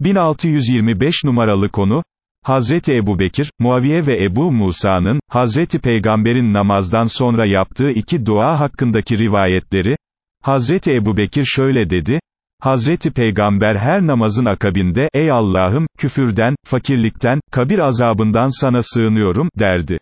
1625 numaralı konu, Hazreti Ebu Bekir, Muaviye ve Ebu Musa'nın, Hazreti Peygamber'in namazdan sonra yaptığı iki dua hakkındaki rivayetleri, Hazreti Ebu Bekir şöyle dedi, Hazreti Peygamber her namazın akabinde, ey Allah'ım, küfürden, fakirlikten, kabir azabından sana sığınıyorum, derdi.